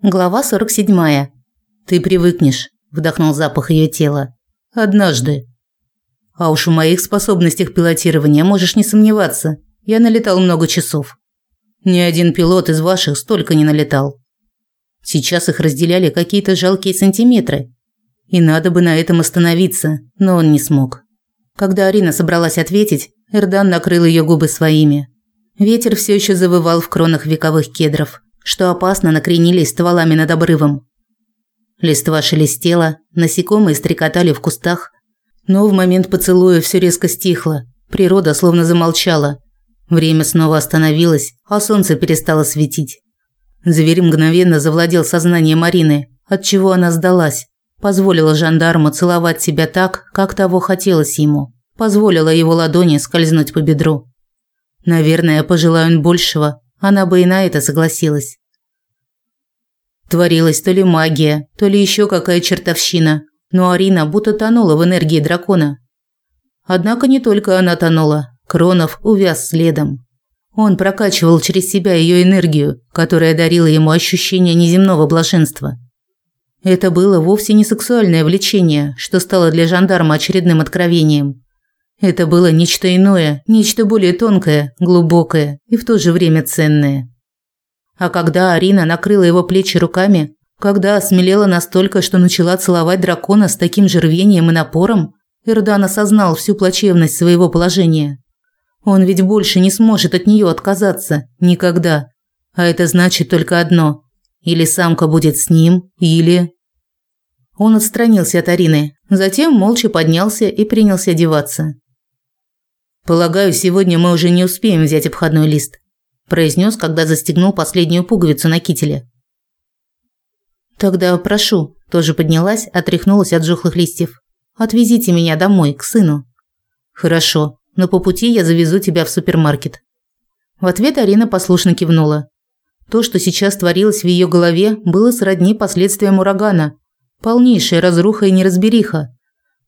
Глава 47. Ты привыкнешь, вдохнул запах ее тела. Однажды. А уж в моих способностях пилотирования можешь не сомневаться. Я налетал много часов. Ни один пилот из ваших столько не налетал. Сейчас их разделяли какие-то жалкие сантиметры. И надо бы на этом остановиться, но он не смог. Когда Арина собралась ответить, Эрдан накрыл ее губы своими. Ветер все еще завывал в кронах вековых кедров что опасно накренились стволами над обрывом. Листва шелестела, насекомые стрекотали в кустах, но в момент поцелуя все резко стихло, природа словно замолчала. Время снова остановилось, а солнце перестало светить. Зверь мгновенно завладел сознанием Марины, от чего она сдалась, позволила жандарму целовать себя так, как того хотелось ему, позволила его ладони скользнуть по бедру. Наверное, пожелая он большего, она бы и на это согласилась. Творилась то ли магия, то ли еще какая чертовщина, но Арина будто тонула в энергии дракона. Однако не только она тонула, Кронов увяз следом. Он прокачивал через себя ее энергию, которая дарила ему ощущение неземного блаженства. Это было вовсе не сексуальное влечение, что стало для жандарма очередным откровением. Это было нечто иное, нечто более тонкое, глубокое и в то же время ценное. А когда Арина накрыла его плечи руками, когда осмелела настолько, что начала целовать дракона с таким же рвением и напором, Эрдан осознал всю плачевность своего положения. Он ведь больше не сможет от нее отказаться. Никогда. А это значит только одно. Или самка будет с ним, или... Он отстранился от Арины, затем молча поднялся и принялся одеваться. «Полагаю, сегодня мы уже не успеем взять обходной лист», произнес, когда застегнул последнюю пуговицу на кителе. Тогда прошу, тоже поднялась, отряхнулась от жухлых листьев. Отвезите меня домой к сыну. Хорошо, но по пути я завезу тебя в супермаркет. В ответ Арина послушно кивнула. То, что сейчас творилось в ее голове, было сродни последствиям урагана. Полнейшая разруха и неразбериха.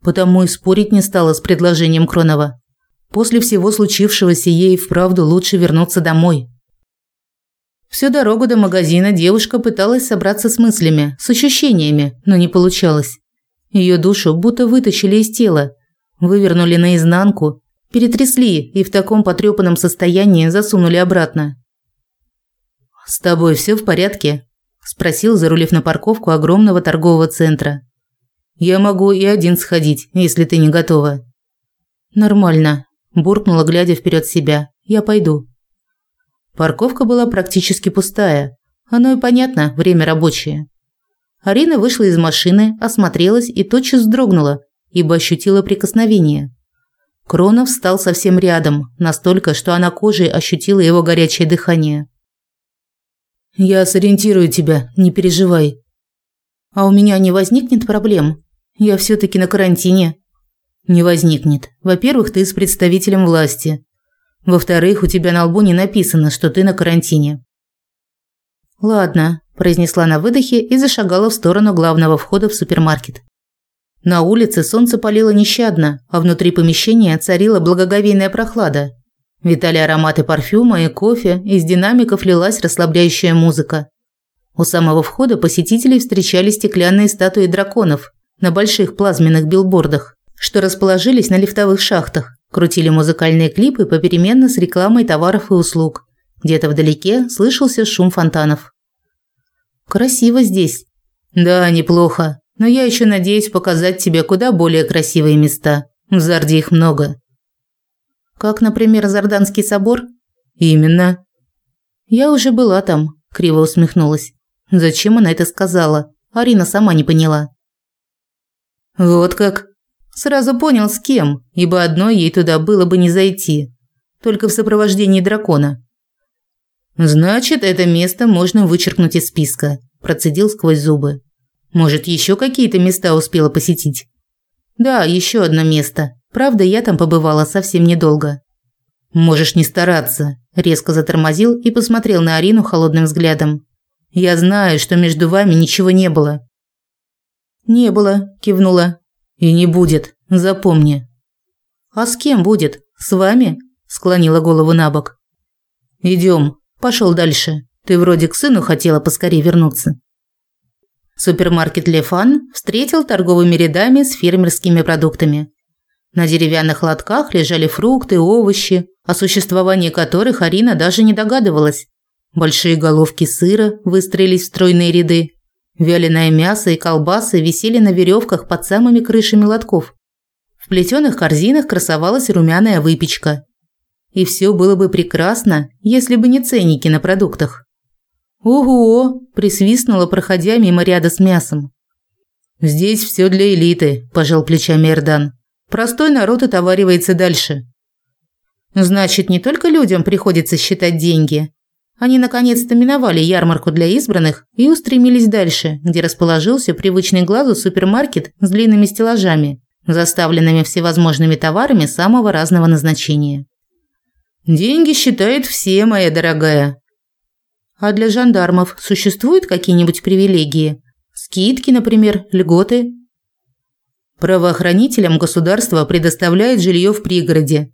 Потому и спорить не стала с предложением Кронова. После всего случившегося ей вправду лучше вернуться домой. Всю дорогу до магазина девушка пыталась собраться с мыслями, с ощущениями, но не получалось. Ее душу будто вытащили из тела, вывернули наизнанку, перетрясли и в таком потрепанном состоянии засунули обратно. «С тобой все в порядке?» – спросил, зарулив на парковку огромного торгового центра. «Я могу и один сходить, если ты не готова». «Нормально», буркнула, глядя вперед себя. Я пойду. Парковка была практически пустая. Оно и понятно, время рабочее. Арина вышла из машины, осмотрелась и тотчас вздрогнула, ибо ощутила прикосновение. Кронов встал совсем рядом, настолько, что она кожей ощутила его горячее дыхание. «Я сориентирую тебя, не переживай». «А у меня не возникнет проблем? Я все таки на карантине», не возникнет. Во-первых, ты с представителем власти. Во-вторых, у тебя на лбу не написано, что ты на карантине. Ладно, произнесла на выдохе и зашагала в сторону главного входа в супермаркет. На улице солнце палило нещадно, а внутри помещения царила благоговейная прохлада. Витали ароматы парфюма и кофе, из динамиков лилась расслабляющая музыка. У самого входа посетителей встречали стеклянные статуи драконов на больших плазменных билбордах что расположились на лифтовых шахтах, крутили музыкальные клипы попеременно с рекламой товаров и услуг. Где-то вдалеке слышался шум фонтанов. Красиво здесь. Да, неплохо. Но я еще надеюсь показать тебе куда более красивые места. В Зарде их много. Как, например, Зарданский собор? Именно. Я уже была там, криво усмехнулась. Зачем она это сказала? Арина сама не поняла. Вот как, Сразу понял, с кем, ибо одной ей туда было бы не зайти. Только в сопровождении дракона. «Значит, это место можно вычеркнуть из списка», – процедил сквозь зубы. «Может, еще какие-то места успела посетить?» «Да, еще одно место. Правда, я там побывала совсем недолго». «Можешь не стараться», – резко затормозил и посмотрел на Арину холодным взглядом. «Я знаю, что между вами ничего не было». «Не было», – кивнула. И не будет, запомни. А с кем будет? С вами? Склонила голову на бок. Идем. Пошел дальше. Ты вроде к сыну хотела поскорее вернуться. Супермаркет Лефан встретил торговыми рядами с фермерскими продуктами. На деревянных лотках лежали фрукты, овощи, о существовании которых Арина даже не догадывалась. Большие головки сыра выстроились в стройные ряды. Вяленое мясо и колбасы висели на веревках под самыми крышами лотков. В плетеных корзинах красовалась румяная выпечка. И все было бы прекрасно, если бы не ценники на продуктах. «Ого!» – присвистнула, проходя мимо ряда с мясом. «Здесь все для элиты», – пожал плечами Эрдан. «Простой народ отоваривается дальше». «Значит, не только людям приходится считать деньги. Они наконец-то миновали ярмарку для избранных и устремились дальше, где расположился привычный глазу супермаркет с длинными стеллажами, заставленными всевозможными товарами самого разного назначения. «Деньги считают все, моя дорогая», а для жандармов существуют какие-нибудь привилегии? Скидки, например, льготы? Правоохранителям государство предоставляет жилье в пригороде.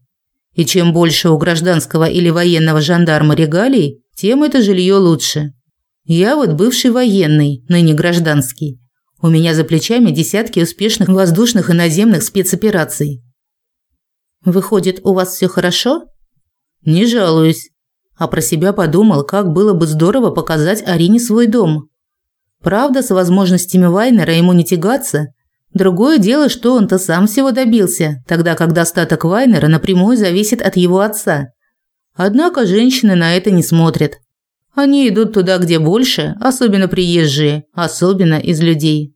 И чем больше у гражданского или военного жандарма регалий, тем это жилье лучше. Я вот бывший военный, ныне гражданский. У меня за плечами десятки успешных воздушных и наземных спецопераций. Выходит, у вас все хорошо? Не жалуюсь а про себя подумал, как было бы здорово показать Арине свой дом. Правда, с возможностями Вайнера ему не тягаться. Другое дело, что он-то сам всего добился, тогда как достаток Вайнера напрямую зависит от его отца. Однако женщины на это не смотрят. Они идут туда, где больше, особенно приезжие, особенно из людей.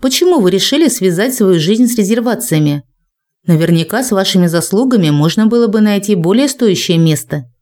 Почему вы решили связать свою жизнь с резервациями? Наверняка с вашими заслугами можно было бы найти более стоящее место –